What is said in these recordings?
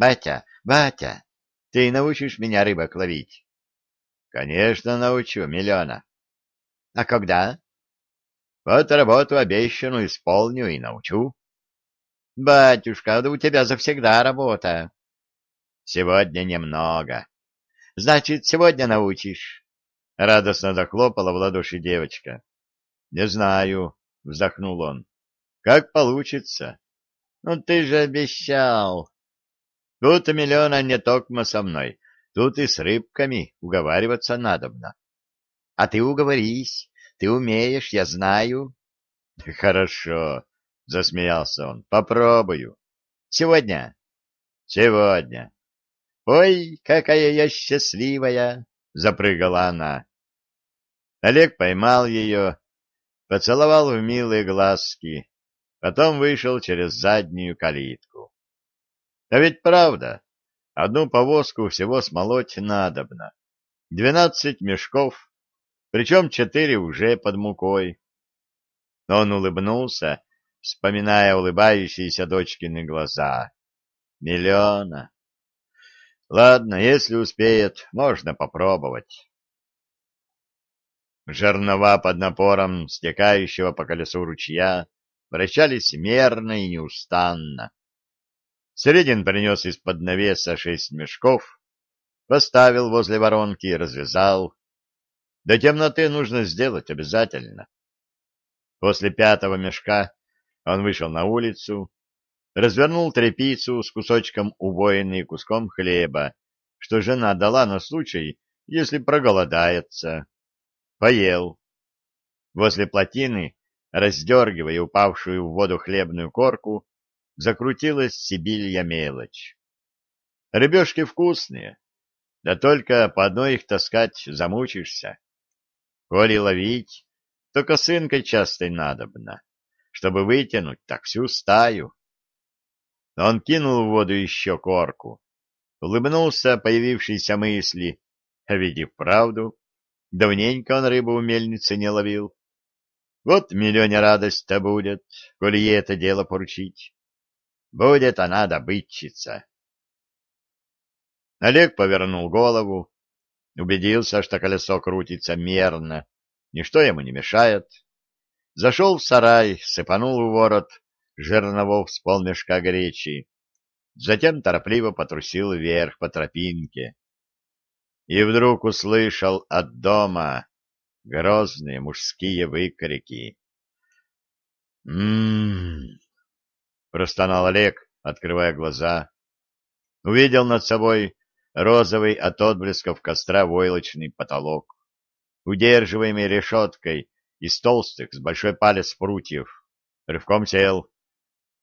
Батя, батя, ты научишь меня рыбок ловить? Конечно, научу, миллиона. А когда? Вот работу обещанную исполню и научу. Батюшка, да у тебя завсегда работа. Сегодня немного. Значит, сегодня научишь. Радостно захлопала в ладоши девочка. Не знаю, вздохнул он. Как получится. Ну ты же обещал. Тут миллиона не токмо со мной, тут и с рыбками уговариваться надобно. А ты уговорись, ты умеешь, я знаю. Хорошо, засмеялся он. Попробую. Сегодня? Сегодня. Ой, какая я счастливая, запрыгала она. Олег поймал ее, поцеловал в милые глазки, потом вышел через заднюю калитку. А ведь правда, одну повозку всего смолоть надобно. Двенадцать мешков, причем четыре уже под мукой. Он улыбнулся, вспоминая улыбающиеся дочкины глаза. Миллиона. Ладно, если успеет, можно попробовать. Жернова под напором стекающего по колесу ручья вращались мерно и неустанно. Середин принес из-под навеса шесть мешков, поставил возле воронки и развязал. До темноты нужно сделать обязательно. После пятого мешка он вышел на улицу, развернул тряпицу с кусочком убоины и куском хлеба, что жена дала на случай, если проголодается. Поел. Возле плотины, раздергивая упавшую в воду хлебную корку, закрутилась сибилья мелочь. Рыбешки вкусные, да только по одной их таскать замучишься. Коли ловить, то косынкой частой надобно, чтобы вытянуть так всю стаю. Он кинул в воду еще корку, улыбнулся появившейся мысли, а ведь и Давненько он рыбу у мельницы не ловил. Вот миллионе радость-то будет, коли ей это дело поручить. Будет она добытчица. Олег повернул голову, убедился, что колесо крутится мерно, ничто ему не мешает. Зашел в сарай, сыпанул в ворот жерновов с полмешка гречи, затем торопливо потрусил вверх по тропинке и вдруг услышал от дома грозные мужские выкрики. «М-м-м!» Простонал Олег, открывая глаза. Увидел над собой розовый от отблесков костра войлочный потолок, удерживаемый решеткой из толстых с большой палец прутьев. Рывком сел.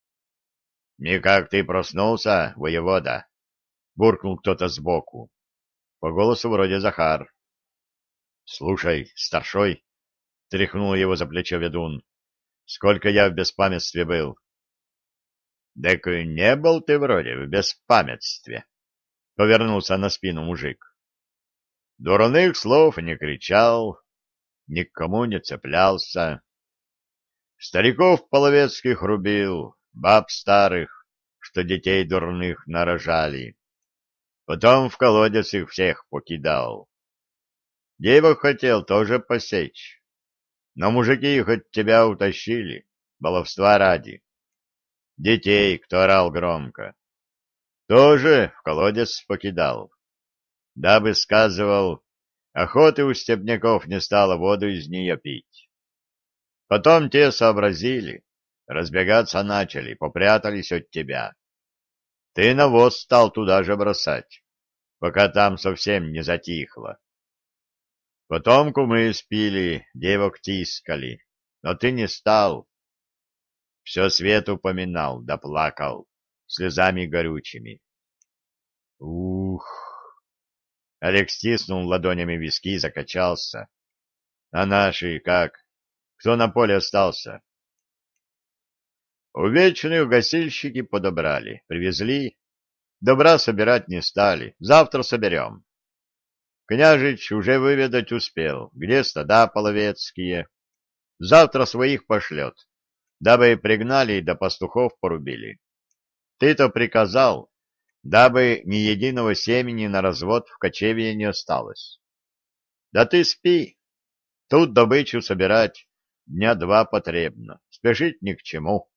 — Никак ты проснулся, воевода? — буркнул кто-то сбоку. По голосу вроде Захар. — Слушай, старшой, — тряхнул его за плечо ведун, — сколько я в беспамятстве был. — Так не был ты вроде в беспамятстве, — повернулся на спину мужик. Дурных слов не кричал, никому не цеплялся. Стариков половецких рубил, баб старых, что детей дурных нарожали. Потом в колодец их всех покидал. Девок хотел тоже посечь. Но мужики их от тебя утащили, баловства ради. Детей, кто орал громко, тоже в колодец покидал. Дабы, сказывал, охоты у степняков не стало воду из нее пить. Потом те сообразили, разбегаться начали, попрятались от тебя. Ты навоз стал туда же бросать, пока там совсем не затихло. Потом кумы спили, девок тискали, но ты не стал. Все свет упоминал, да слезами горючими. Ух! Олег стиснул ладонями виски и закачался. А наши как? Кто на поле остался? Увечных гасильщики подобрали, привезли. Добра собирать не стали, завтра соберем. Княжич уже выведать успел, где стада половецкие. Завтра своих пошлет, дабы пригнали и до пастухов порубили. Ты-то приказал, дабы ни единого семени на развод в кочевье не осталось. Да ты спи, тут добычу собирать дня два потребно, спешить ни к чему.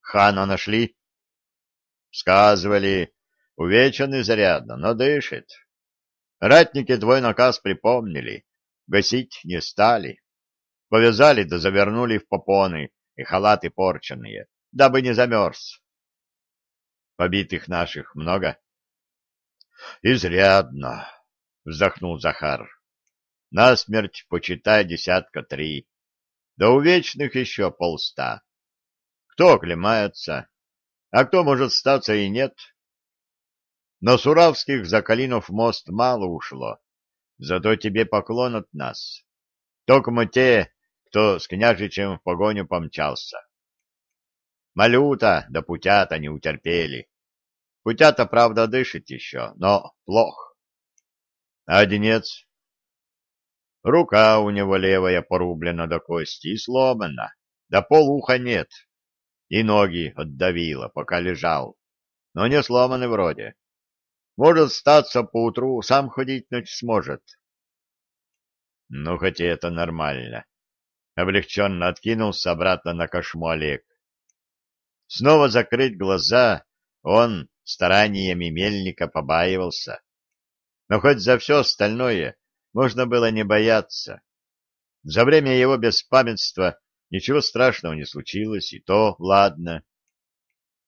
Хана нашли? Сказывали, увечен изрядно, но дышит. Ратники твой наказ припомнили, гасить не стали. Повязали да завернули в попоны и халаты порченные, дабы не замерз. Побитых наших много? Изрядно, вздохнул Захар. Насмерть, почитай, десятка три. Да у вечных еще полста. Кто оклемается, а кто, может, статься и нет. Но Суравских за Калинов мост мало ушло, зато тебе поклон от нас. Токмо те, кто с княжичем в погоню помчался. Малюта да путята не утерпели. Путята, правда, дышит еще, но плохо. А Одинец? Рука у него левая порублена до кости и сломана, да полуха нет. И ноги отдавило, пока лежал, но не сломаны вроде. Может, статься поутру, сам ходить ночь сможет. Ну, хотя это нормально. Облегченно откинулся обратно на кошму Олег. Снова закрыть глаза он стараниями мельника побаивался. Но хоть за все остальное можно было не бояться. За время его беспамятства ничего страшного не случилось, и то ладно.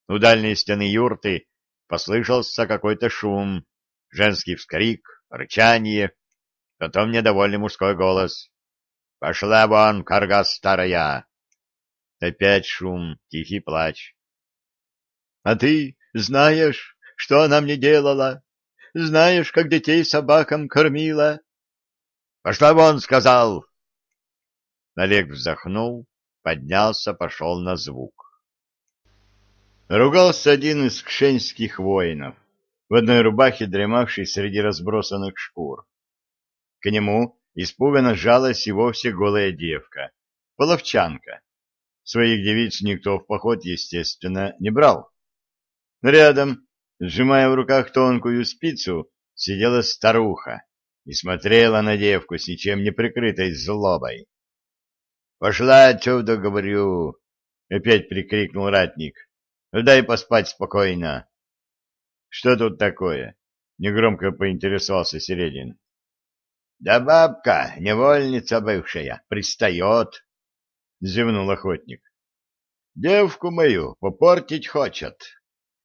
У дальней стены юрты послышался какой-то шум, женский вскрик, рычание, потом недовольный мужской голос. «Пошла вон, карга старая!» Опять шум, тихий плач. «А ты знаешь, что она мне делала? Знаешь, как детей собакам кормила?» «Пошла вон!» — сказал. Олег вздохнул, поднялся, пошел на звук. Ругался один из кшенских воинов, в одной рубахе дремавший среди разбросанных шкур. К нему испуганно жалась и вовсе голая девка, половчанка. Своих девиц никто в поход, естественно, не брал. Рядом, сжимая в руках тонкую спицу, сидела старуха и смотрела на девку с ничем не прикрытой злобой. — Пошла отсюда, говорю! — опять прикрикнул ратник. Дай поспать спокойно. — Что тут такое? — негромко поинтересовался Середин. — Да бабка, невольница бывшая, пристает, — зевнул охотник. — Девку мою попортить хочет.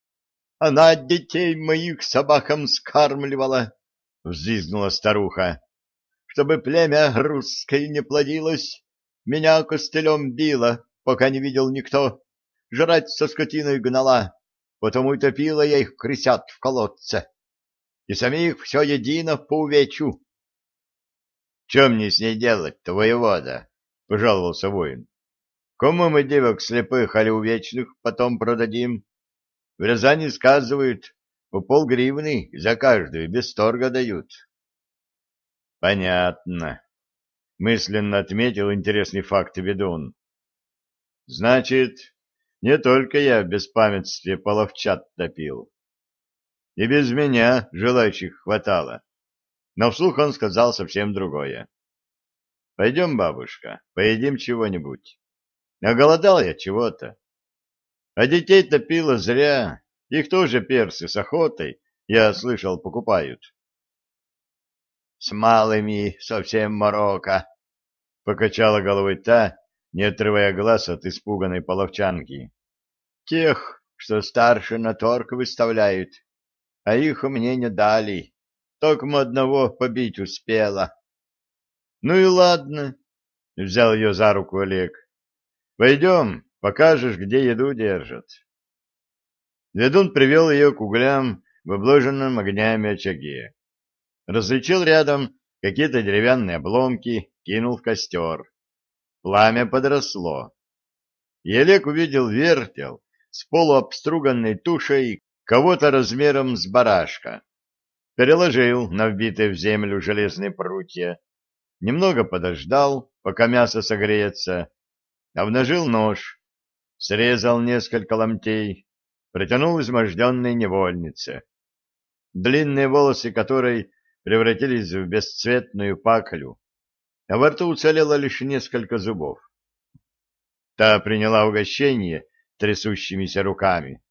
— Она детей моих собакам скармливала, — взвизгнула старуха. — Чтобы племя русское не плодилось, меня костылем била, пока не видел никто жрать со скотиной гнала, потому и топила я их крысят в колодце. И самих все едино поувечу. — Чем мне с ней делать-то, воевода? — пожаловался воин. — Кому мы девок слепых али увечных потом продадим? В Рязани сказывают, по полгривны за каждую без торга дают. — Понятно. Мысленно отметил интересный факт ведун. — Значит, не только я в беспамятстве половчат топил. И без меня желающих хватало. Но вслух он сказал совсем другое. — Пойдем, бабушка, поедим чего-нибудь. Оголодал я чего-то. А детей топило зря. Их тоже персы с охотой, я слышал, покупают. — С малыми совсем морока, — покачала головой та, не отрывая глаз от испуганной половчанки. Тех, что старше на торг выставляют, а их мне не дали. Только одного побить успела. Ну и ладно, — взял ее за руку Олег. Пойдем, покажешь, где еду держат. Ведун привел ее к углям в обложенном огнями очаге. Различил рядом какие-то деревянные обломки, кинул в костер. Пламя подросло. И Олег увидел вертел, с полуобструганной тушей кого-то размером с барашка. Переложил на вбитые в землю железные прутья, немного подождал, пока мясо согреется, обнажил нож, срезал несколько ломтей, протянул изможденной невольнице, длинные волосы которой превратились в бесцветную паклю, а во рту уцелело лишь несколько зубов. Та приняла угощение трясущимися руками.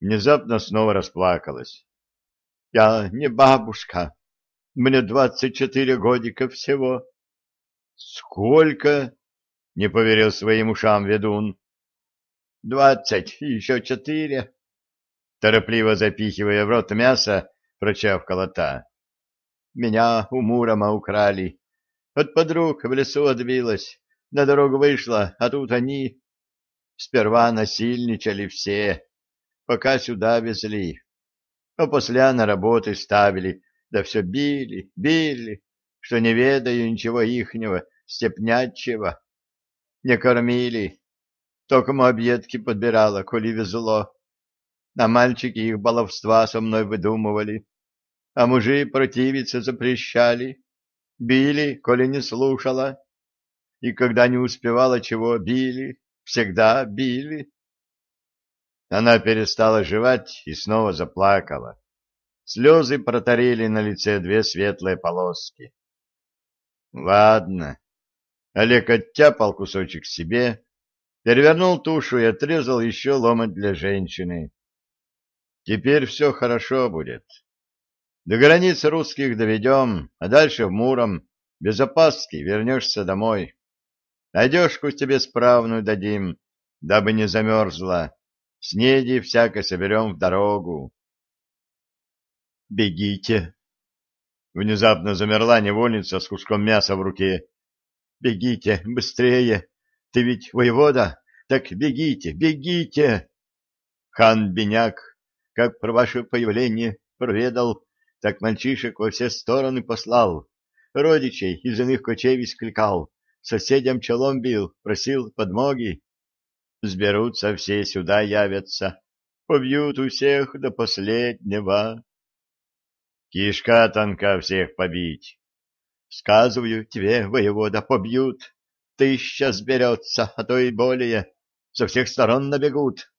Внезапно снова расплакалась. — Я не бабушка. Мне двадцать четыре годика всего. — Сколько? — не поверил своим ушам ведун. — Двадцать, еще четыре. Торопливо запихивая в рот мясо, прочавкала та. — Меня у Мурома украли. От подруг в лесу отбилась. На дорогу вышла, а тут они... Сперва насильничали все, пока сюда везли. А после на работы ставили, да все били, били, что не ведаю ничего ихнего, степнячего. Не кормили, только объедки подбирала, коли везло. А мальчики их баловства со мной выдумывали, а мужи противиться запрещали, били, коли не слушала. И когда не успевала чего, били, всегда били. Она перестала жевать и снова заплакала. Слезы протарили на лице две светлые полоски. Ладно. Олег оттяпал кусочек себе, перевернул тушу и отрезал еще ломоть для женщины. Теперь все хорошо будет. До границы русских доведем, а дальше в Муром, без опаски, вернешься домой. Одежку тебе справную дадим, дабы не замерзла. Снеди всяко соберем в дорогу. Бегите. Внезапно замерла невольница с куском мяса в руке. Бегите, быстрее. Ты ведь воевода? Так бегите, бегите. Хан Беняк, как про ваше появление проведал, так мальчишек во все стороны послал. Родичей из иных кочевий скликал соседям челом бил, просил подмоги. Сберутся все сюда явятся, побьют у всех до последнего. Кишка тонка всех побить. Сказываю тебе, воевода, побьют. Тысяча сберется, а то и более. Со всех сторон набегут.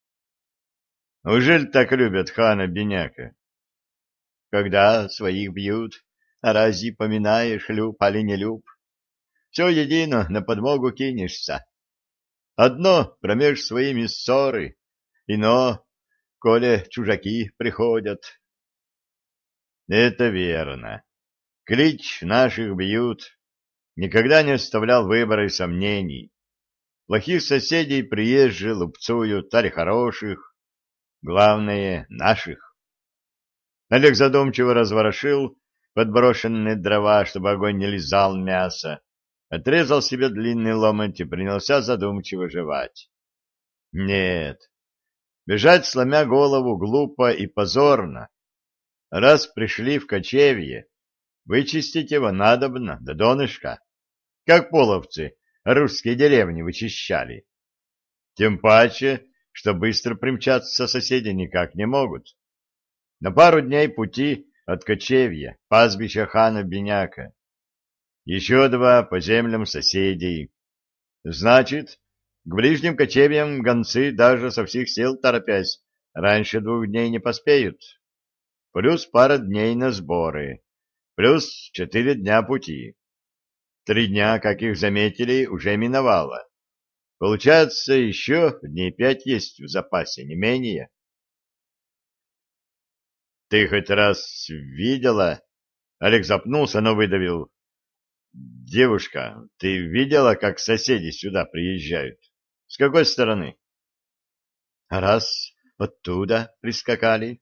Ужель так любят хана Беняка? Когда своих бьют, а разве поминаешь, люб али не люб? все едино на подмогу кинешься. Одно промеж своими ссоры, ино, коли чужаки приходят. Это верно. Клич наших бьют, никогда не оставлял выбора и сомнений. Плохих соседей приезжие лупцуют, аль хороших, главное — наших. Олег задумчиво разворошил подброшенные дрова, чтобы огонь не лизал мясо, отрезал себе длинный ломоть и принялся задумчиво жевать. Нет, бежать, сломя голову, глупо и позорно. Раз пришли в кочевье, вычистить его надобно до донышка, как половцы русские деревни вычищали. Тем паче, что быстро примчаться соседи никак не могут. На пару дней пути от кочевья, пастбища хана Беняка, еще два по землям соседей. Значит, к ближним кочевьям гонцы даже со всех сил торопясь раньше двух дней не поспеют. Плюс пара дней на сборы, плюс четыре дня пути. Три дня, как их заметили, уже миновало. Получается, еще дней пять есть в запасе, не менее. Ты хоть раз видела? Олег запнулся, но выдавил. Девушка, ты видела, как соседи сюда приезжают? С какой стороны? Раз оттуда прискакали.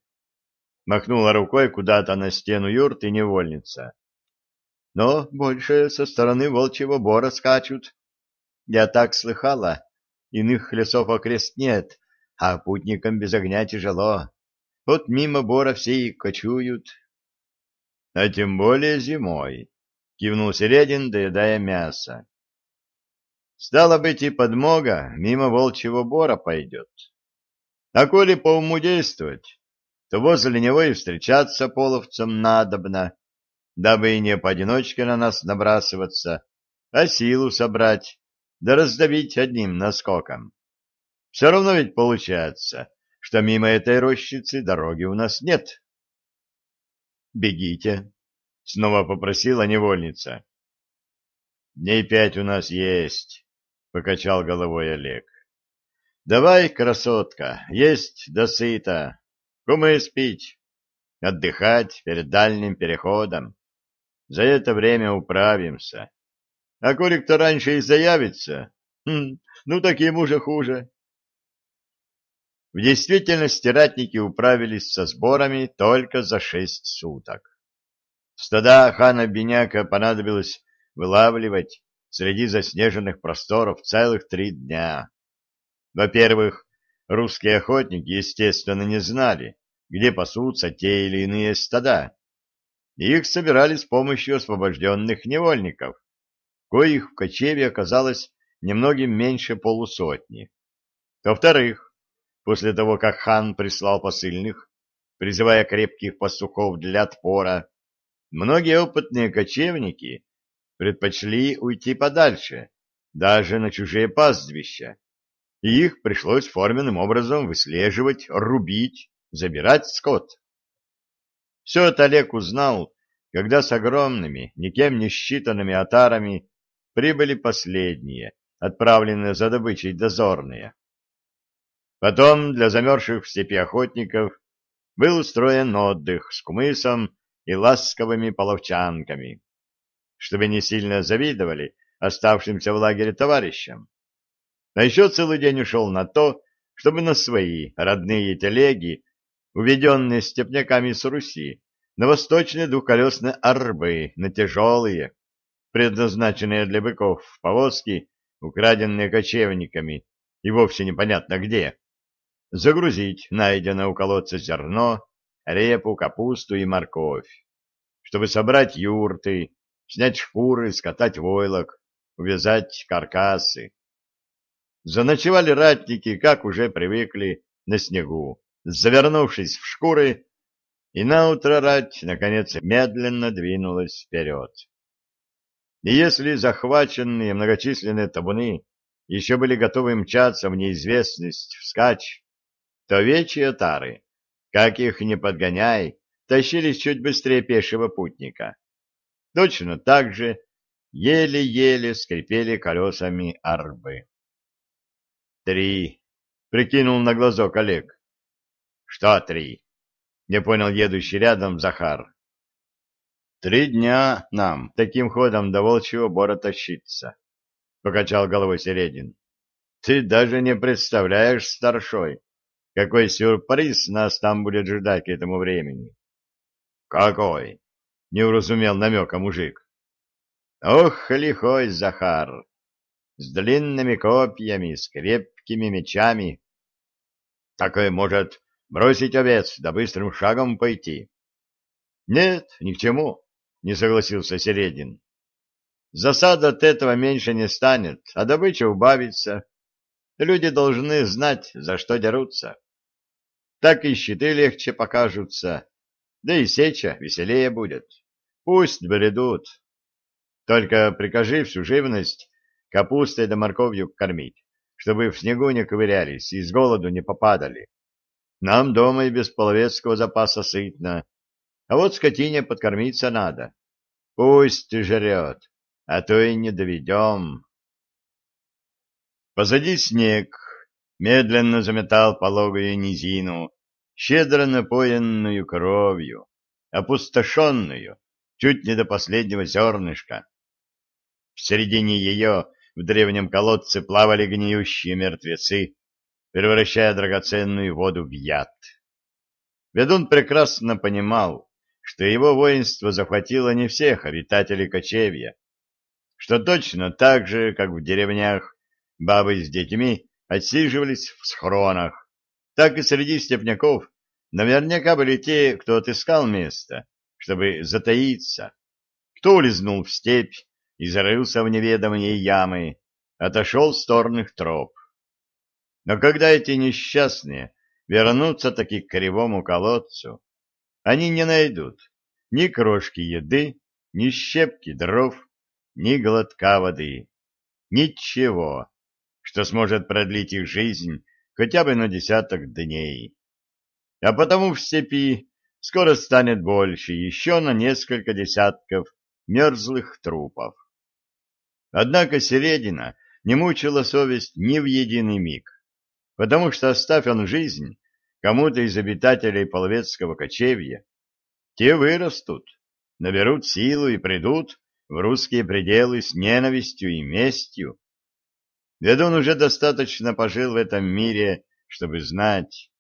Махнула рукой куда-то на стену юрты невольница. Но больше со стороны волчьего бора скачут. Я так слыхала. Иных лесов окрест нет, а путникам без огня тяжело. Вот мимо бора все и кочуют. А тем более зимой. — кивнул Середин, доедая мясо. «Стало быть, и подмога мимо волчьего бора пойдет. А коли по уму действовать, то возле него и встречаться половцам надобно, дабы и не поодиночке на нас набрасываться, а силу собрать, да раздавить одним наскоком. Все равно ведь получается, что мимо этой рощицы дороги у нас нет. «Бегите», — снова попросила невольница. «Дней пять у нас есть», — покачал головой Олег. «Давай, красотка, есть да сыта, кумыс пить, отдыхать перед дальним переходом. За это время управимся. А коли кто раньше и заявится, хм, ну так ему же хуже». В действительности ратники управились со сборами только за шесть суток. Стада хана Беняка понадобилось вылавливать среди заснеженных просторов целых три дня. Во-первых, русские охотники, естественно, не знали, где пасутся те или иные стада. Их собирали с помощью освобожденных невольников, коих в кочеве оказалось немногим меньше полусотни. Во-вторых, После того, как хан прислал посыльных, призывая крепких пастухов для отпора, многие опытные кочевники предпочли уйти подальше, даже на чужие пастбища, и их пришлось форменным образом выслеживать, рубить, забирать скот. Все это Олег узнал, когда с огромными, никем не считанными отарами прибыли последние, отправленные за добычей дозорные. Потом для замерзших в степи охотников был устроен отдых с кумысом и ласковыми половчанками, чтобы не сильно завидовали оставшимся в лагере товарищам. А еще целый день ушел на то, чтобы на свои родные телеги, уведенные степняками с Руси, на восточные двухколесные арбы, на тяжелые, предназначенные для быков повозки, украденные кочевниками и вовсе непонятно где, загрузить найденное у колодца зерно, репу, капусту и морковь, чтобы собрать юрты, снять шкуры, скатать войлок, увязать каркасы. Заночевали ратники, как уже привыкли, на снегу, завернувшись в шкуры, и наутро рать, наконец, медленно двинулась вперед. И если захваченные многочисленные табуны еще были готовы мчаться в неизвестность вскачь, то вечьи тары, как их не подгоняй, тащились чуть быстрее пешего путника. Точно так же еле-еле скрипели колесами арбы. «Три!» — прикинул на глазок Олег. «Что три?» — не понял едущий рядом Захар. «Три дня нам таким ходом до волчьего бора тащиться», — покачал головой Середин. «Ты даже не представляешь, старшой, какой сюрприз нас там будет ждать к этому времени? — Какой? — не уразумел намека мужик. — Ох, лихой Захар! С длинными копьями, с крепкими мечами. — Так, может, бросить овец, да быстрым шагом пойти? — Нет, ни к чему, — не согласился Середин. — Засада от этого меньше не станет, а добыча убавится. Люди должны знать, за что дерутся так и щиты легче покажутся, да и сеча веселее будет. Пусть бредут. Только прикажи всю живность капустой да морковью кормить, чтобы в снегу не ковырялись и с голоду не попадали. Нам дома и без половецкого запаса сытно, а вот скотине подкормиться надо. Пусть жрет, а то и не доведем. Позади снег, медленно заметал пологую низину, щедро напоенную кровью, опустошенную, чуть не до последнего зернышка. В середине ее в древнем колодце плавали гниющие мертвецы, превращая драгоценную воду в яд. Ведун прекрасно понимал, что его воинство захватило не всех обитателей кочевья, что точно так же, как в деревнях, бабы с детьми отсиживались в схронах, так и среди степняков наверняка были те, кто отыскал место, чтобы затаиться, кто улизнул в степь и зарылся в неведомые ямы, отошел с торных троп. Но когда эти несчастные вернутся таки к кривому колодцу, они не найдут ни крошки еды, ни щепки дров, ни глотка воды, ничего, что сможет продлить их жизнь хотя бы на десяток дней. а потому в степи скоро станет больше, еще на несколько десятков мерзлых трупов. Однако Середина не мучила совесть ни в единый миг, потому что, оставь он жизнь кому-то из обитателей Половецкого кочевья, те вырастут, наберут силу и придут в русские пределы с ненавистью и местью. Ведун уже достаточно пожил в этом мире, чтобы знать.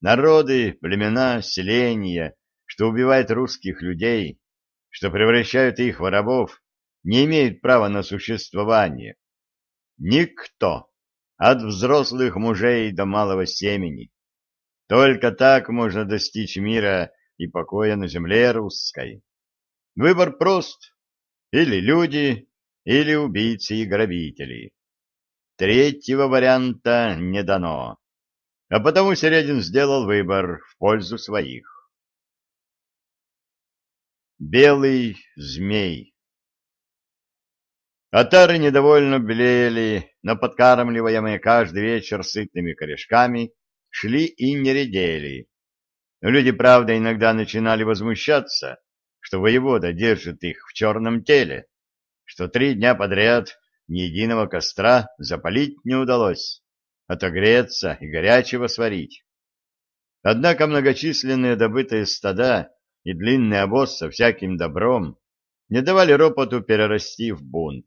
Народы, племена, селения, что убивают русских людей, что превращают их в рабов, не имеют права на существование. Никто, от взрослых мужей до малого семени. Только так можно достичь мира и покоя на земле русской. Выбор прост. Или люди, или убийцы и грабители. Третьего варианта не дано. А потому Середин сделал выбор в пользу своих. Белый змей Отары недовольно блеяли, но подкармливаемые каждый вечер сытными корешками шли и не редели. Люди, правда, иногда начинали возмущаться, что воевода держит их в черном теле, что три дня подряд ни единого костра запалить не удалось, отогреться и горячего сварить. Однако многочисленные добытые стада и длинный обоз со всяким добром не давали ропоту перерасти в бунт.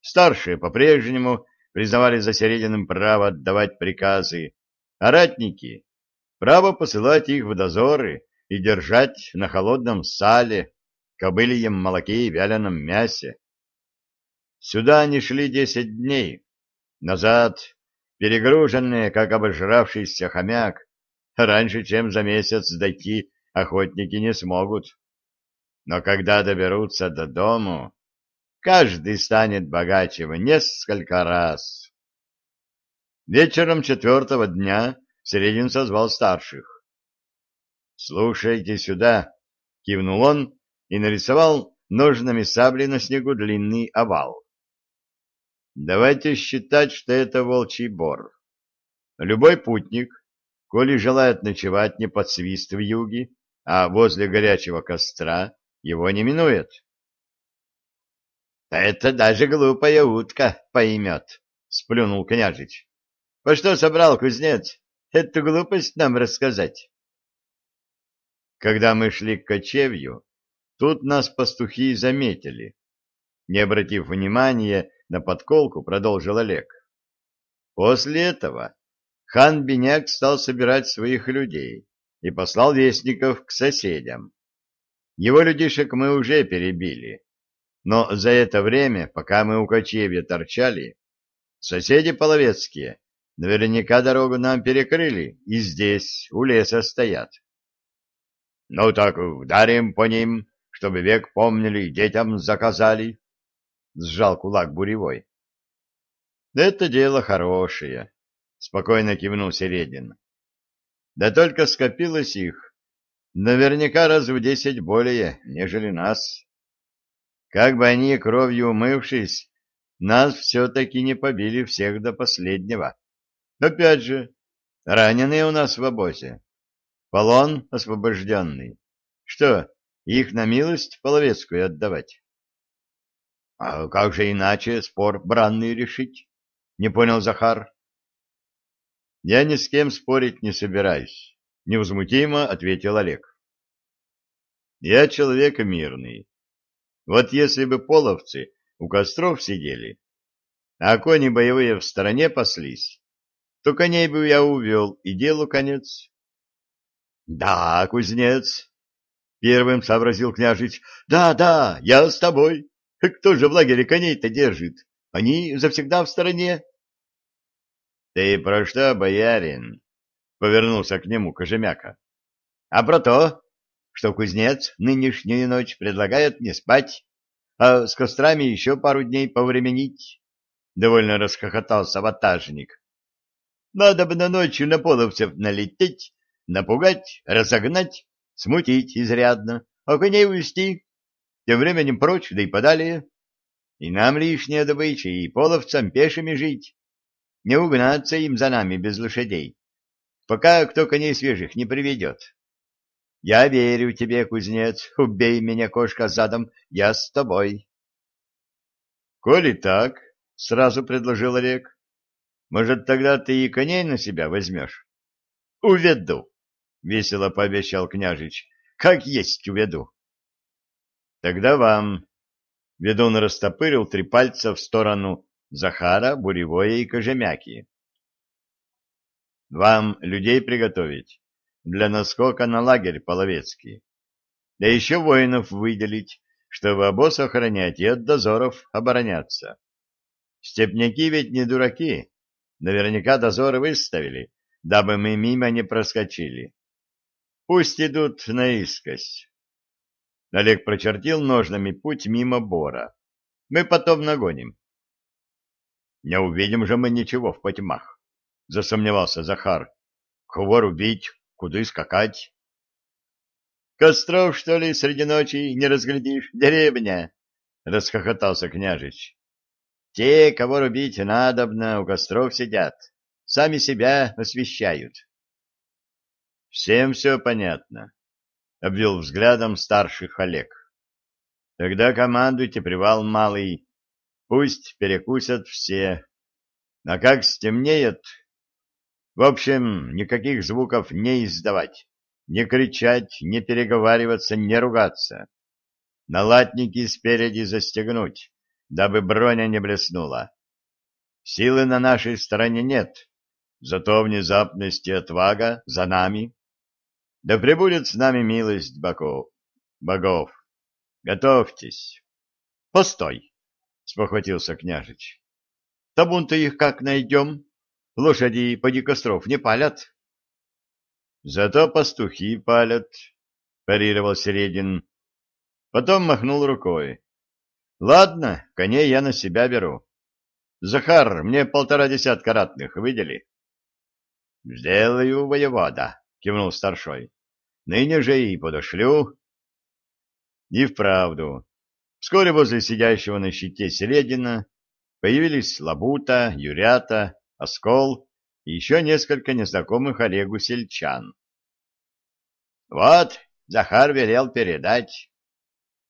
Старшие по-прежнему признавали за Серединым право отдавать приказы, а ратники — право посылать их в дозоры и держать на холодном сале, кобыльем молоке и вяленом мясе. Сюда они шли десять дней. Назад, перегруженные, как обожравшийся хомяк, раньше, чем за месяц дойти, охотники не смогут. Но когда доберутся до дому, каждый станет богаче в несколько раз. Вечером четвертого дня Середин созвал старших. «Слушайте сюда», — кивнул он и нарисовал ножными сабли на снегу длинный овал. Давайте считать, что это волчий бор. Любой путник, коли желает ночевать не под свист в юге, а возле горячего костра, его не минует. — Это даже глупая утка поймет, — сплюнул княжич. — По что собрал кузнец? Эту глупость нам рассказать. Когда мы шли к кочевью, тут нас пастухи заметили. Не обратив внимания, на подколку продолжил Олег. После этого хан Беняк стал собирать своих людей и послал вестников к соседям. Его людишек мы уже перебили, но за это время, пока мы у кочевья торчали, соседи половецкие наверняка дорогу нам перекрыли и здесь, у леса, стоят. Ну так ударим по ним, чтобы век помнили и детям заказали, — сжал кулак буревой. — Это дело хорошее, — спокойно кивнул Середин. — Да только скопилось их наверняка раз в десять более, нежели нас. Как бы они, кровью умывшись, нас все-таки не побили всех до последнего. Опять же, раненые у нас в обозе. Полон освобожденный. Что, их на милость половецкую отдавать? — А как же иначе спор бранный решить? — не понял Захар. — Я ни с кем спорить не собираюсь, — невозмутимо ответил Олег. — Я человек мирный. Вот если бы половцы у костров сидели, а кони боевые в стороне паслись, то коней бы я увел, и делу конец. — Да, кузнец, — первым сообразил княжич, — да, да, я с тобой. Кто же в лагере коней-то держит? Они завсегда в стороне. — Ты про что, боярин? — повернулся к нему Кожемяка. — А про то, что кузнец нынешнюю ночь предлагает не спать, а с кострами еще пару дней повременить. Довольно расхохотался ватажник. Надо бы на ночью на половцев налететь, напугать, разогнать, смутить изрядно, а коней увести тем временем прочь, да и подали. И нам лишняя добыча, и половцам пешими жить. Не угнаться им за нами без лошадей. пока кто коней свежих не приведет. Я верю тебе, кузнец, убей меня, кошка, задом, я с тобой. — Коли так, — сразу предложил Олег, — может, тогда ты и коней на себя возьмешь? — Уведу, — весело пообещал княжич, — как есть уведу. — Тогда вам. Ведун растопырил три пальца в сторону Захара, Буревое и Кожемяки. — Вам людей приготовить для наскока на лагерь Половецкий. Да еще воинов выделить, чтобы обоз охранять и от дозоров обороняться. Степняки ведь не дураки, наверняка дозоры выставили, дабы мы мимо не проскочили. Пусть идут наискось. Олег прочертил ножными путь мимо бора. Мы потом нагоним. Не увидим же мы ничего в потьмах, засомневался Захар. Кого рубить, куда скакать? Костров, что ли, среди ночи не разглядишь? Деревня! — расхохотался княжич. Те, кого рубить надобно, у костров сидят, сами себя освещают. Всем все понятно, — обвел взглядом старших Олег. Тогда командуйте привал малый, пусть перекусят все. А как стемнеет... В общем, никаких звуков не издавать не кричать, не переговариваться, не ругаться. Налатники спереди застегнуть, дабы броня не блеснула. Силы на нашей стороне нет, зато внезапность и отвага за нами. Да пребудет с нами милость богов. богов. Готовьтесь. Постой, — спохватился княжич. Табун-то их как найдем? Лошади поди костров не палят. Зато пастухи палят, — парировал Середин. Потом махнул рукой. — Ладно, коней я на себя беру. Захар, мне полтора десятка ратных выдели. — Сделаю, воевода, — кивнул старшой. — Ныне же и подошлю. И вправду. Вскоре возле сидящего на щите Середина появились Лабута, Юрята, Оскол и еще несколько незнакомых Олегу сельчан. — Вот, Захар велел передать.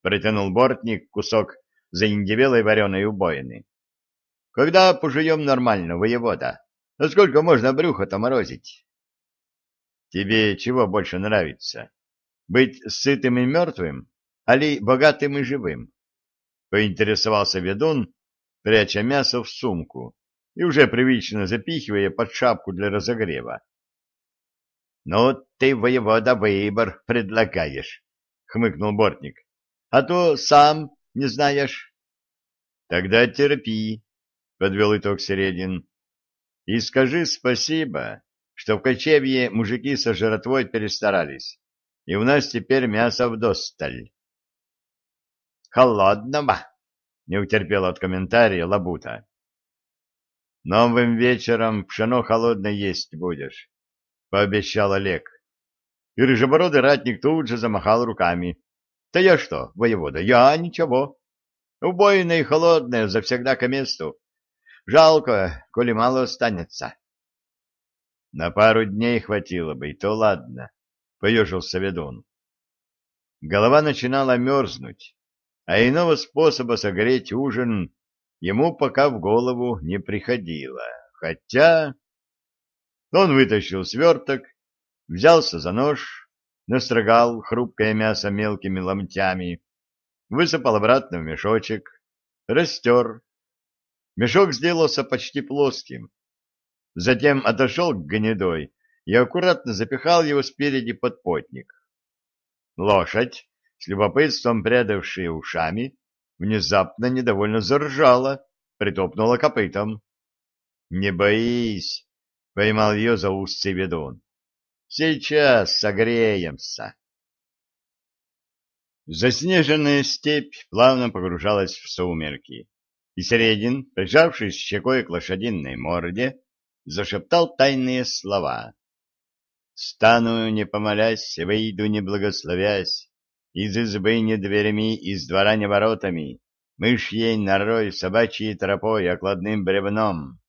Протянул бортник кусок заиндевелой вареной убоины. — Когда пожуем нормально, воевода? Насколько можно брюхо-то морозить? — Тебе чего больше нравится? Быть сытым и мертвым, али богатым и живым? — поинтересовался ведун, пряча мясо в сумку и уже привычно запихивая под шапку для разогрева. — Ну, ты, воевода, выбор предлагаешь, — хмыкнул Бортник. — А то сам не знаешь. — Тогда терпи, — подвел итог Середин. — И скажи спасибо, что в кочевье мужики со жратвой перестарались, и у нас теперь мясо вдосталь. — Холодного, — не утерпел от комментария Лабута. Новым вечером пшено холодное есть будешь, — пообещал Олег. И рыжебородый ратник тут же замахал руками. — Да я что, воевода, я ничего. Убойное и холодное завсегда к месту. Жалко, коли мало останется. — На пару дней хватило бы, и то ладно, — поежился ведун. Голова начинала мерзнуть, а иного способа согреть ужин ему пока в голову не приходило. Хотя... Он вытащил сверток, взялся за нож, настрогал хрупкое мясо мелкими ломтями, высыпал обратно в мешочек, растер. Мешок сделался почти плоским. Затем отошел к гнедой и аккуратно запихал его спереди под потник. Лошадь, с любопытством прядавшая ушами, внезапно недовольно заржала, притопнула копытом. — Не боись, — поймал ее за устье ведун. — Сейчас согреемся. Заснеженная степь плавно погружалась в сумерки, и Средин, прижавшись щекой к лошадиной морде, зашептал тайные слова. «Стану, не помолясь, выйду, не благословясь, из избы не дверями, из двора не воротами, мышьей норой, собачьей тропой, окладным бревном.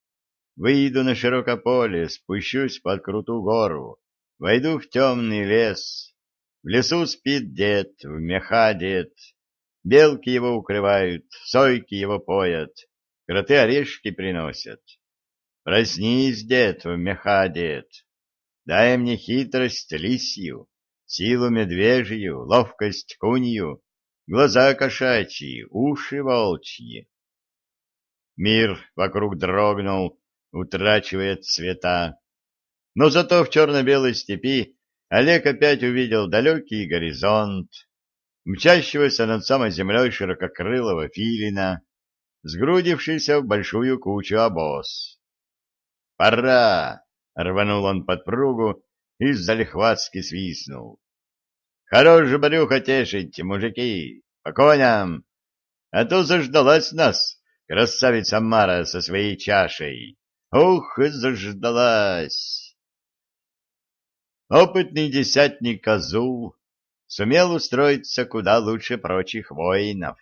Выйду на широкое поле, спущусь под крутую гору, войду в темный лес. В лесу спит дед, в меха дед. Белки его укрывают, сойки его поят, кроты орешки приносят. Проснись, дед, в меха дед, дай мне хитрость лисью, силу медвежью, ловкость кунью, глаза кошачьи, уши волчьи. Мир вокруг дрогнул, утрачивая цвета. Но зато в черно-белой степи Олег опять увидел далекий горизонт, мчащегося над самой землей ширококрылого филина, сгрудившийся в большую кучу обоз. «Пора!» — рванул он подпругу и залихватски свистнул. «Хорош же брюхо тешить, мужики! По коням! А то заждалась нас красавица Мара со своей чашей!» Ух, и заждалась! Опытный десятник Азул сумел устроиться куда лучше прочих воинов.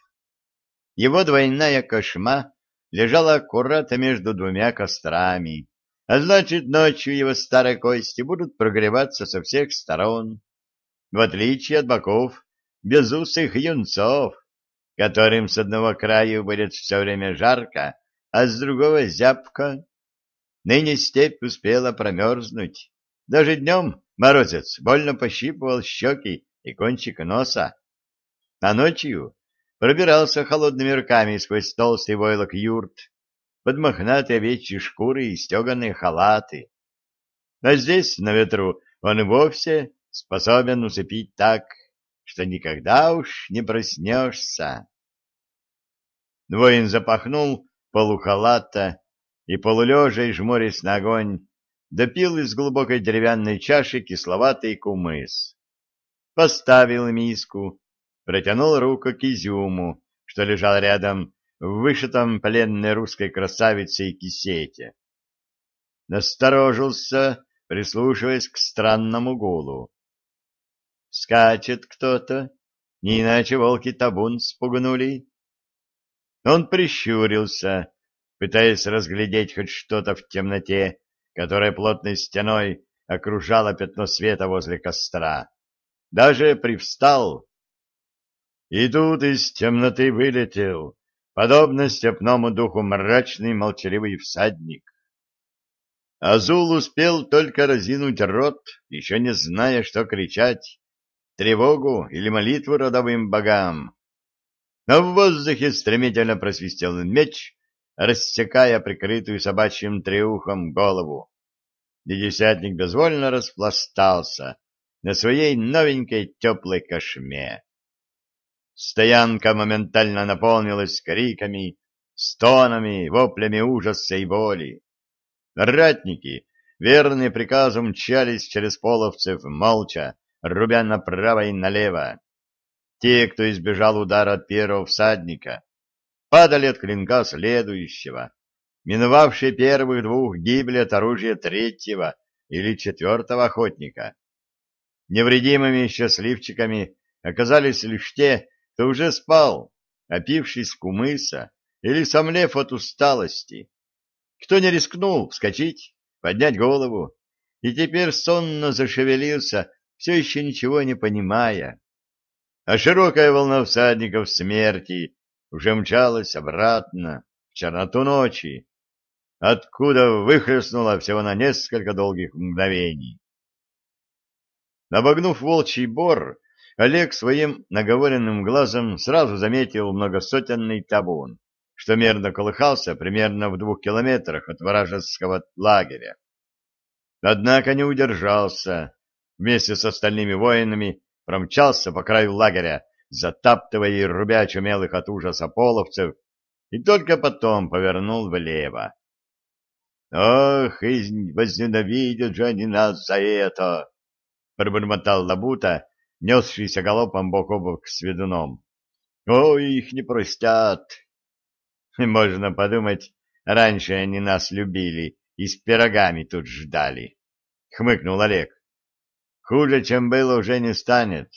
Его двойная кошма лежала аккуратно между двумя кострами, а значит, ночью его старые кости будут прогреваться со всех сторон, в отличие от боков безусых юнцов, которым с одного краю будет все время жарко, а с другого зябко. Ныне степь успела промерзнуть. Даже днем морозец больно пощипывал щеки и кончик носа. А ночью пробирался холодными руками сквозь толстый войлок юрт, под мохнатые овечьи шкуры и стеганые халаты. А здесь, на ветру, он и вовсе способен усыпить так, что никогда уж не проснешься. Воин запахнул полухалата и, полулежа и жмурясь на огонь, допил из глубокой деревянной чаши кисловатый кумыс. Поставил миску, протянул руку к изюму, что лежал рядом в вышитом пленной русской красавицей кисете. Насторожился, прислушиваясь к странному гулу. Скачет кто-то, не иначе волки табун спугнули. Он прищурился, пытаясь разглядеть хоть что-то в темноте, которая плотной стеной окружала пятно света возле костра. Даже привстал. И тут из темноты вылетел, подобно степному духу мрачный молчаливый всадник. Азул успел только разинуть рот, еще не зная, что кричать, тревогу или молитву родовым богам. Но в воздухе стремительно просвистел меч, рассекая прикрытую собачьим треухом голову. Десятник безвольно распластался на своей новенькой теплой кошме. Стоянка моментально наполнилась криками, стонами, воплями ужаса и боли. Ратники, верные приказу, мчались через половцев молча, рубя направо и налево. Те, кто избежал удара от первого всадника, падали от клинка следующего. Миновавшие первых двух гибли от оружия третьего или четвертого охотника. Невредимыми счастливчиками оказались лишь те, кто уже спал, опившись кумыса или сомлев от усталости. Кто не рискнул вскочить, поднять голову, и теперь сонно зашевелился, все еще ничего не понимая. А широкая волна всадников смерти уже мчалась обратно в черноту ночи, откуда выхлестнула всего на несколько долгих мгновений. Обогнув волчий бор, Олег своим наговоренным глазом сразу заметил многосотенный табун, что мерно колыхался примерно в двух километрах от вражеского лагеря. Однако не удержался, вместе с остальными воинами промчался по краю лагеря, затаптывая и рубя чумелых от ужаса половцев, и только потом повернул влево. «Ох, и возненавидят же они нас за это!» — пробормотал Лабута, несшийся галопом бок о бок с ведуном. «Ой, их не простят!» «Можно подумать, раньше они нас любили и с пирогами тут ждали», — хмыкнул Олег. «Хуже, чем было, уже не станет.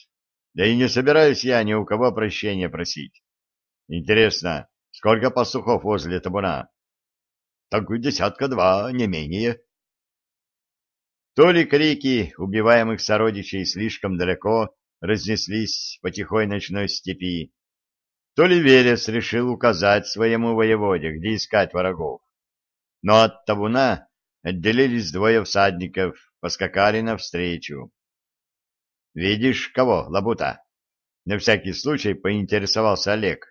Да и не собираюсь я ни у кого прощения просить. Интересно, сколько пастухов возле табуна? так десятка два, не менее. То ли крики убиваемых сородичей слишком далеко разнеслись по тихой ночной степи, то ли Велес решил указать своему воеводе, где искать врагов. Но от табуна отделились двое всадников, поскакали навстречу. — Видишь кого, Лабута? — на всякий случай поинтересовался Олег.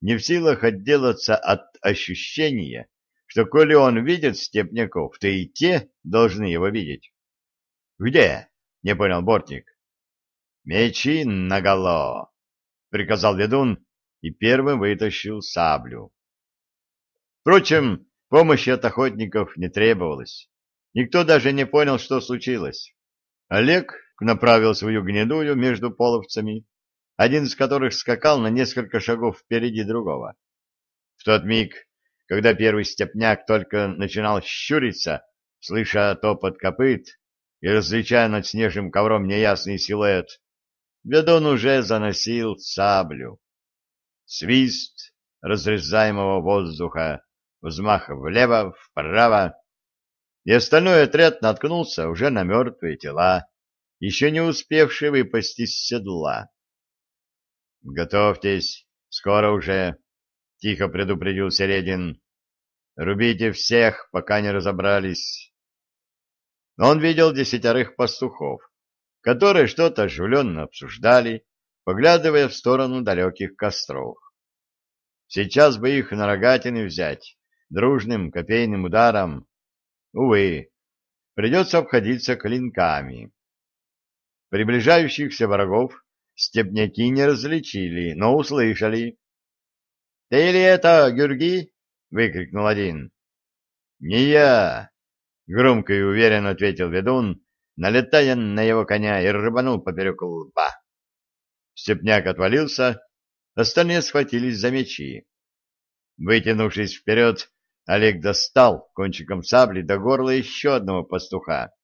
Не в силах отделаться от ощущения, что коли он видит степняков, то и те должны его видеть. — Где? — не понял Бортник. — Мечи наголо, — приказал ведун и первым вытащил саблю. Впрочем, помощи от охотников не требовалось. Никто даже не понял, что случилось. Олег направил свою гнедую между половцами, один из которых скакал на несколько шагов впереди другого. В тот миг, когда первый степняк только начинал щуриться, слыша топот копыт и различая над снежным ковром неясный силуэт, ведун уже заносил саблю свист разрезаемого воздуха, взмах влево, вправо, и остальной отряд наткнулся уже на мертвые тела, еще не успевшие выпасть из седла. — Готовьтесь, скоро уже, — тихо предупредил Середин. — Рубите всех, пока не разобрались. Он видел десятерых пастухов, которые что-то оживленно обсуждали, поглядывая в сторону далеких костров. Сейчас бы их на рогатины взять, дружным копейным ударом. Увы, придется обходиться клинками. Приближающихся врагов степняки не различили, но услышали. — Ты или это, Гюрги? — выкрикнул один. — Не я! — громко и уверенно ответил ведун, налетая на его коня и рыбанул поперек лба. Степняк отвалился, Остальные схватились за мечи. Вытянувшись вперед, Олег достал кончиком сабли до горла еще одного пастуха.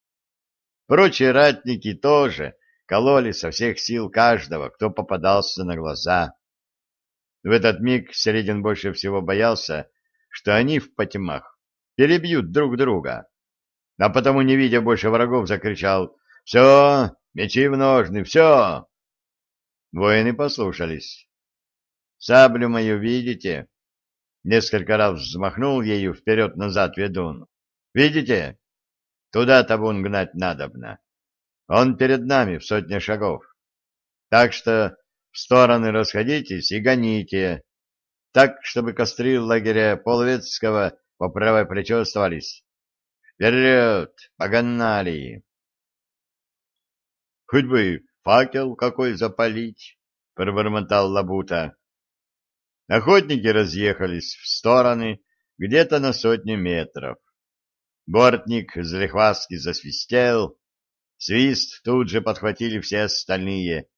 Прочие ратники тоже кололи со всех сил каждого, кто попадался на глаза. В этот миг Середин больше всего боялся, что они в потемах перебьют друг друга. А потому, не видя больше врагов, закричал «Все! Мечи в ножны! Все!» Воины послушались. Саблю мою видите? Несколько раз взмахнул ею вперед-назад ведун. Видите? Туда табун гнать надобно. Он перед нами в сотне шагов. Так что стороны расходитесь и гоните, так, чтобы костры лагеря Половецкого по правой плечо оставались. Вперед! Погнали! Хоть бы факел какой запалить, — пробормотал Лабута. Охотники разъехались в стороны где-то на сотню метров. Бортник залихваски засвистел, свист тут же подхватили все остальные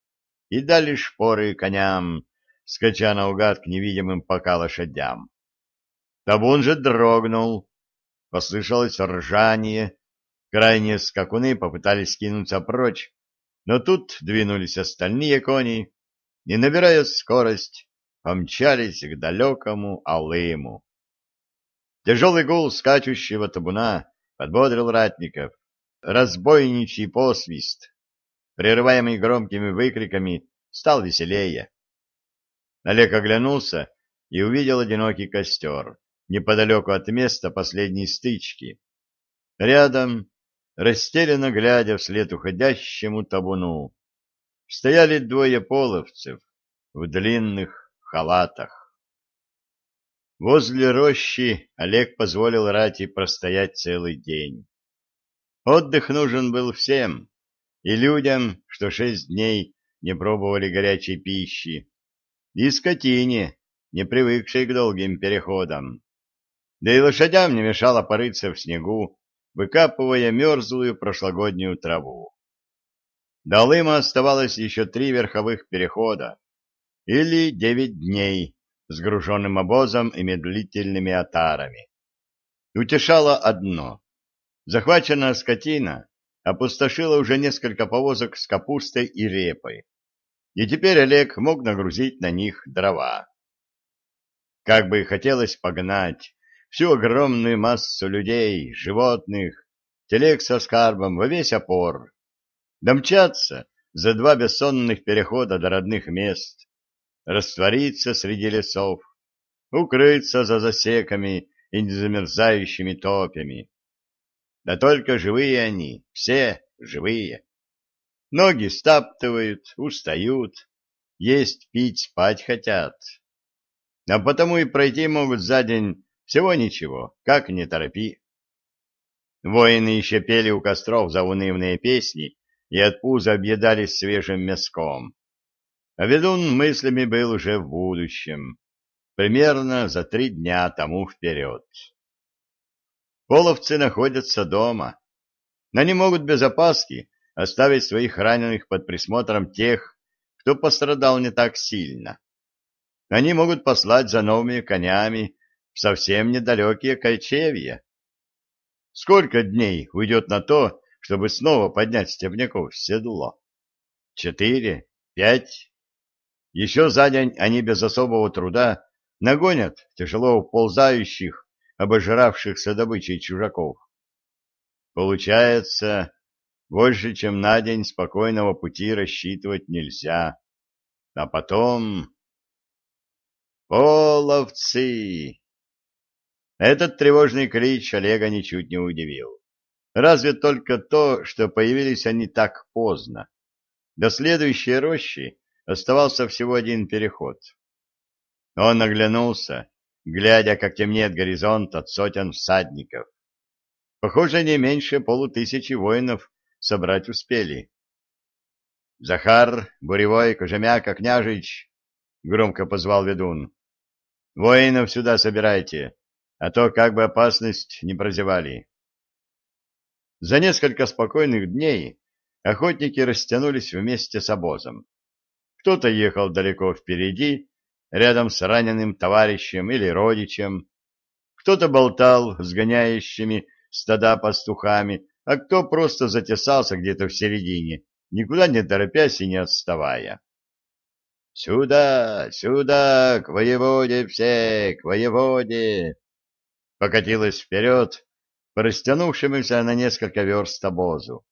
и дали шпоры коням, скача наугад к невидимым пока лошадям. Табун же дрогнул, послышалось ржание, крайние скакуны попытались кинуться прочь, но тут двинулись остальные кони и, набирая скорость, помчались к далекому Алыму. Тяжелый гул скачущего табуна подбодрил ратников. Разбойничий посвист, прерываемый громкими выкриками, стал веселее. Олег оглянулся и увидел одинокий костер неподалеку от места последней стычки. Рядом, растерянно глядя вслед уходящему табуну, стояли двое половцев в длинных халатах. Возле рощи Олег позволил Рати простоять целый день. Отдых нужен был всем, и людям, что шесть дней не пробовали горячей пищи, и скотине, не привыкшей к долгим переходам. Да и лошадям не мешало порыться в снегу, выкапывая мерзлую прошлогоднюю траву. До Лыма оставалось еще три верховых перехода, или девять дней с груженным обозом и медлительными отарами. Утешало одно. Захваченная скотина опустошила уже несколько повозок с капустой и репой, и теперь Олег мог нагрузить на них дрова. Как бы хотелось погнать всю огромную массу людей, животных, телег со скарбом во весь опор, домчаться за два бессонных перехода до родных мест, раствориться среди лесов, укрыться за засеками и незамерзающими топями. Да только живые они, все живые. Ноги стаптывают, устают, есть, пить, спать хотят. А потому и пройти могут за день всего ничего, как не торопи. Воины еще пели у костров заунывные песни и от пуза объедались свежим мяском. А ведун мыслями был уже в будущем, примерно за три дня тому вперед. Половцы находятся дома. Они могут без опаски оставить своих раненых под присмотром тех, кто пострадал не так сильно. Они могут послать за новыми конями в совсем недалекие кольчевья. Сколько дней уйдет на то, чтобы снова поднять степняков в седло? Четыре? Пять? Еще за день они без особого труда нагонят тяжело уползающих, обожравшихся добычей чужаков. Получается, больше, чем на день спокойного пути рассчитывать нельзя. А потом... Половцы! Этот тревожный клич Олега ничуть не удивил. Разве только то, что появились они так поздно. До следующей рощи оставался всего один переход. Он оглянулся, глядя, как темнеет горизонт от сотен всадников. Похоже, не меньше полутысячи воинов собрать успели. — Захар, Буревой, Кожемяка, Княжич! — громко позвал ведун. — Воинов сюда собирайте, а то как бы опасность не прозевали. За несколько спокойных дней охотники растянулись вместе с обозом. Кто-то ехал далеко впереди, рядом с раненым товарищем или родичем, кто-то болтал с гоняющими стада пастухами, а кто просто затесался где-то в середине, никуда не торопясь и не отставая. «Сюда, сюда, к воеводе все, к воеводе!» Покатилась вперед по растянувшемуся на несколько верст обозу.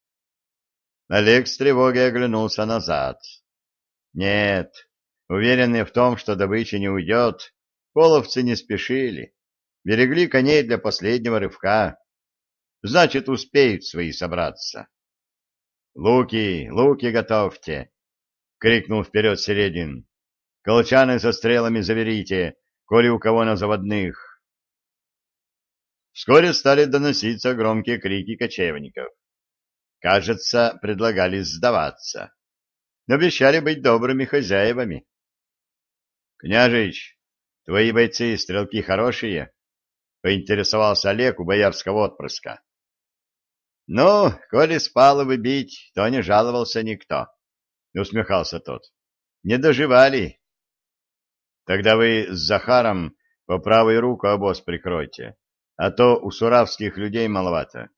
Олег с тревогой оглянулся назад. Нет, уверенные в том, что добыча не уйдет, половцы не спешили, берегли коней для последнего рывка. Значит, успеют свои собраться. «Луки, луки готовьте!» — крикнул вперед Середин. «Колчаны со стрелами заберите, коли у кого на заводных!» Вскоре стали доноситься громкие крики кочевников. Кажется, предлагали сдаваться. Но обещали быть добрыми хозяевами. «Княжич, твои бойцы-стрелки хорошие?» — поинтересовался Олег у боярского отпрыска. — Ну, коли с палубы бить, то не жаловался никто, — усмехался тот. — Не доживали. — Тогда вы с Захаром по правой руку обоз прикройте, а то у суравских людей маловато.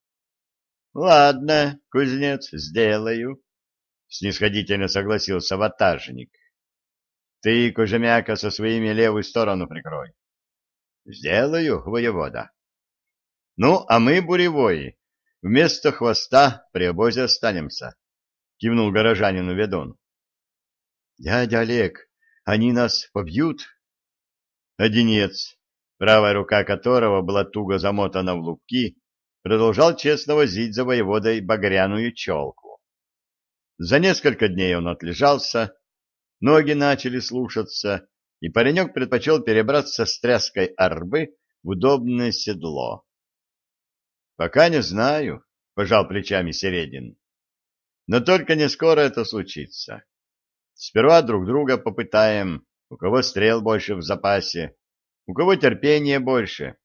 — Ладно, кузнец, сделаю, — снисходительно согласился ватажник. — Ты, Кожемяка, со своими левую сторону прикрой. — Сделаю, воевода. — Ну, а мы, буревой, Вместо хвоста при обозе останемся, — кивнул горожанину ведун. — Дядя Олег, они нас побьют? Одинец, правая рука которого была туго замотана в лупки, продолжал честно возить за воеводой багряную челку. За несколько дней он отлежался, ноги начали слушаться, и паренек предпочел перебраться с тряской арбы в удобное седло. Пока не знаю, пожал плечами Середин. Но только не скоро это случится. Сперва друг друга попытаем, у кого стрел больше в запасе, у кого терпения больше,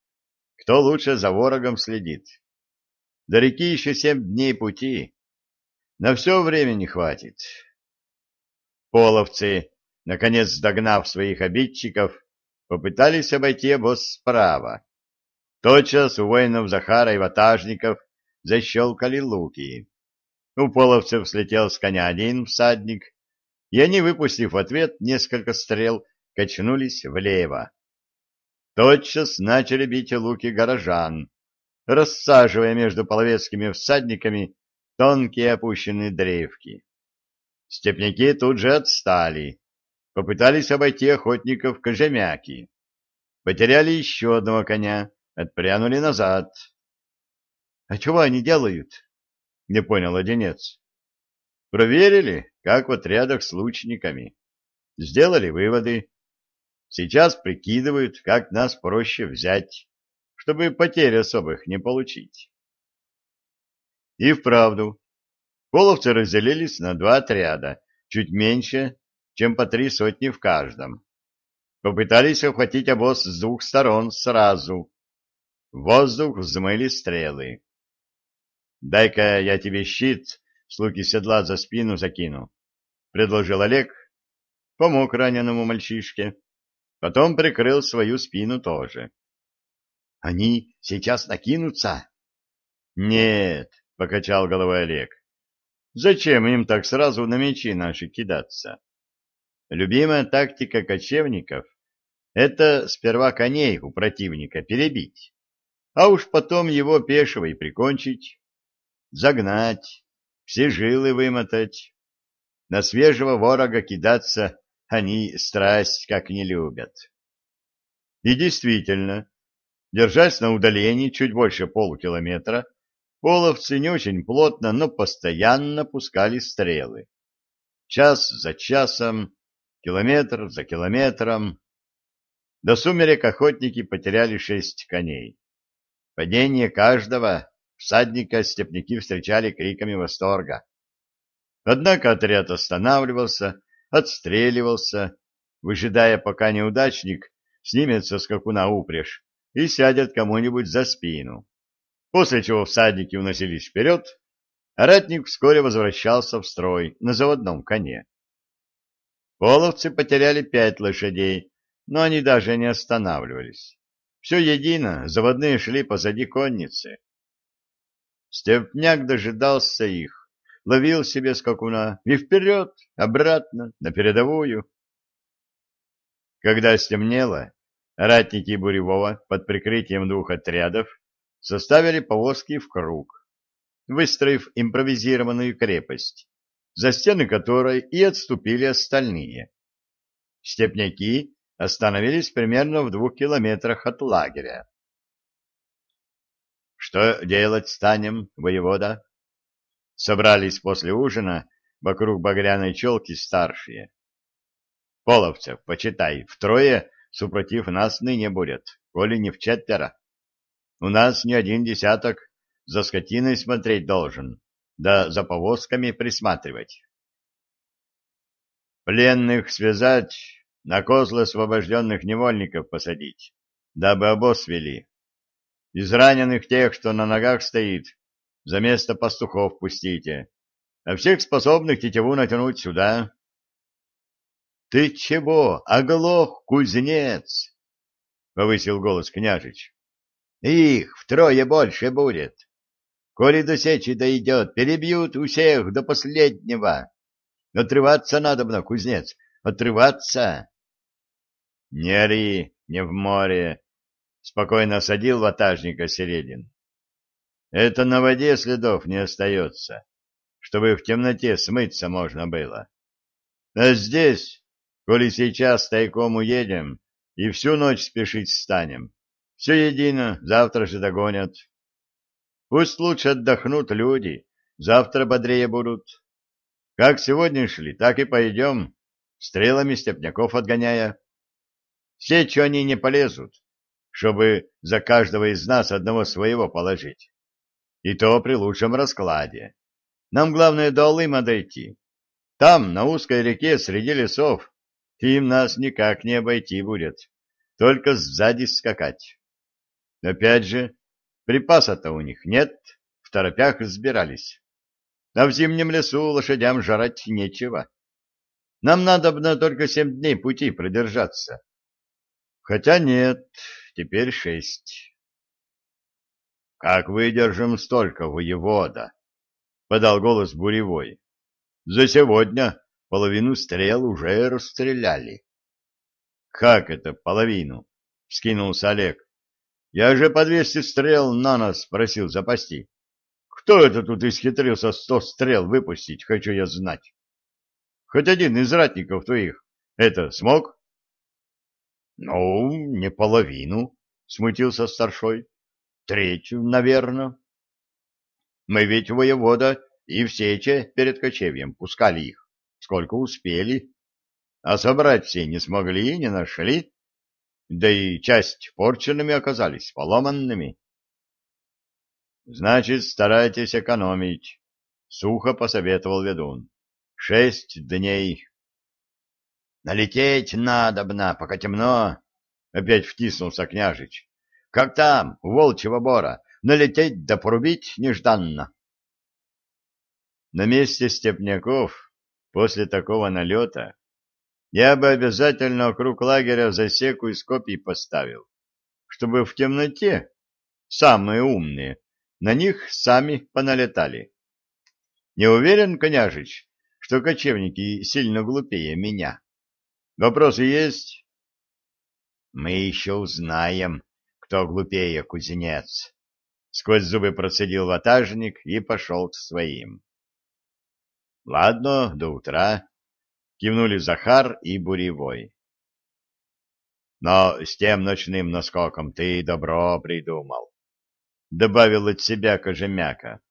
кто лучше за ворогом следит. До реки еще семь дней пути. На все время не хватит. Половцы, наконец догнав своих обидчиков, попытались обойти обоз справа. Тотчас у воинов Захара и ватажников защелкали луки. У половцев слетел с коня один всадник, и они, выпустив в ответ несколько стрел, качнулись влево. тотчас начали бить луки горожан, рассаживая между половецкими всадниками тонкие опущенные древки. Степняки тут же отстали, попытались обойти охотников кожемяки. Потеряли еще одного коня, отпрянули назад. — А чего они делают? — не понял Одинец. — Проверили, как в отрядах с лучниками. Сделали выводы. Сейчас прикидывают, как нас проще взять, чтобы потерь особых не получить. И вправду, половцы разделились на два отряда, чуть меньше, чем по три сотни в каждом. Попытались охватить обоз с двух сторон сразу. В воздух взмыли стрелы. «Дай-ка я тебе щит с луки седла за спину закину», — предложил Олег. Помог раненому мальчишке. Потом прикрыл свою спину тоже. «Они сейчас накинутся?» «Нет», — покачал головой Олег. «Зачем им так сразу на мечи наши кидаться? Любимая тактика кочевников — это сперва коней у противника перебить, а уж потом его пешего и прикончить, загнать, все жилы вымотать. На свежего ворога кидаться они страсть как не любят. И действительно, держась на удалении чуть больше полукилометра, половцы не очень плотно, но постоянно пускали стрелы. Час за часом, километр за километром. До сумерек охотники потеряли шесть коней. Падение каждого всадника степняки встречали криками восторга. Однако отряд останавливался, отстреливался, выжидая, пока неудачник снимется с скакуна упряжь и сядет кому-нибудь за спину, после чего всадники уносились вперед, а ратник вскоре возвращался в строй на заводном коне. Половцы потеряли пять лошадей, но они даже не останавливались. Все едино, заводные шли позади конницы. Степняк дожидался их, ловил себе скакуна и вперед, обратно, на передовую. Когда стемнело, ратники Буревого под прикрытием двух отрядов составили повозки в круг, выстроив импровизированную крепость, за стены которой и отступили остальные. Степняки остановились примерно в двух километрах от лагеря. «Что делать станем, воевода?» Собрались после ужина вокруг багряной челки старшие. «Половцев, почитай, втрое супротив нас ныне будет, коли не в четверо. У нас не один десяток за скотиной смотреть должен, да за повозками присматривать. Пленных связать, на козлы освобожденных невольников посадить, дабы обоз вели. Из раненых тех, что на ногах стоит, за место пастухов пустите, а всех способных тетиву натянуть сюда. — Ты чего, оглох, кузнец? — повысил голос княжич. — Их втрое больше будет. Коли до сечи дойдет, перебьют у всех до последнего. Отрываться надо, на кузнец, отрываться. — Не ори, не в море, — спокойно осадил ватажника Середин. — Это на воде следов не остается, чтобы в темноте смыться можно было. А здесь, коли сейчас тайком уедем и всю ночь спешить станем, все едино, завтра же догонят. Пусть лучше отдохнут люди, завтра бодрее будут. Как сегодня шли, так и пойдем, стрелами степняков отгоняя. Сечу они не полезут, чтобы за каждого из нас одного своего положить. И то при лучшем раскладе. Нам главное до Алыма дойти. Там, на узкой реке, среди лесов, им нас никак не обойти будет, только сзади скакать. Опять же, Припаса-то у них нет, в торопях сбирались. А в зимнем лесу лошадям жрать нечего. Нам надо бы только семь дней пути продержаться. Хотя нет, теперь шесть. — Как выдержим столько, воевода? — подал голос Буревой. — За сегодня половину стрел уже расстреляли. — Как это половину? — вскинулся Олег. — Я же по двести стрел на нас просил запасти. Кто это тут исхитрился сто стрел выпустить, хочу я знать. Хоть один из ратников твоих это смог? — Ну, не половину, — смутился старшой. — Третью, наверное. Мы ведь воевода и в сече перед кочевьем пускали их, сколько успели. А собрать все не смогли и не нашли. Да и часть порченными оказались, поломанными. — Значит, старайтесь экономить, — сухо посоветовал ведун. — Шесть дней. — Налететь надобно, пока темно, — опять втиснулся княжич. — Как там, у волчьего бора, налететь да порубить нежданно. На месте степняков после такого налета я бы обязательно вокруг лагеря засеку из копий поставил, чтобы в темноте самые умные на них сами поналетали. Не уверен, княжич, что кочевники сильно глупее меня. Вопросы есть? Мы еще узнаем, кто глупее кузнец. Сквозь зубы процедил ватажник и пошел к своим. — Ладно, до утра, — кивнули Захар и Буревой. — Но с тем ночным наскоком ты добро придумал, — добавил от себя Кожемяка.